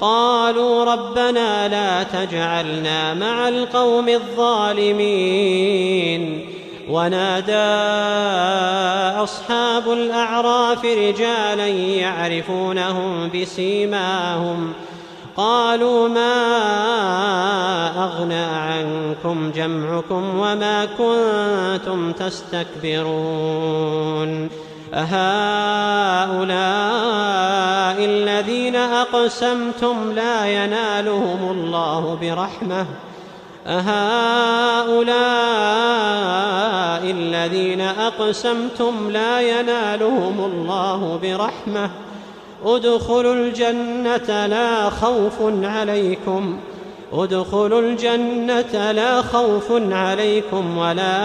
قالوا ربنا لا تجعلنا مع القوم الظالمين. ونادى أصحاب الأعراف رجالا يعرفونهم بسيماهم. قالوا ما أغنى عنكم جمعكم وما كنتم تستكبرون. الذين أقسمتم لا ينالهم الله برحمة أهؤلاء الذين أقسمتم لا ينالهم الله برحمة ادخلوا الجنة لا خوف عليكم ادخلوا الجنة لا خوف عليكم ولا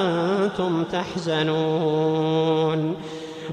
أنتم تحزنون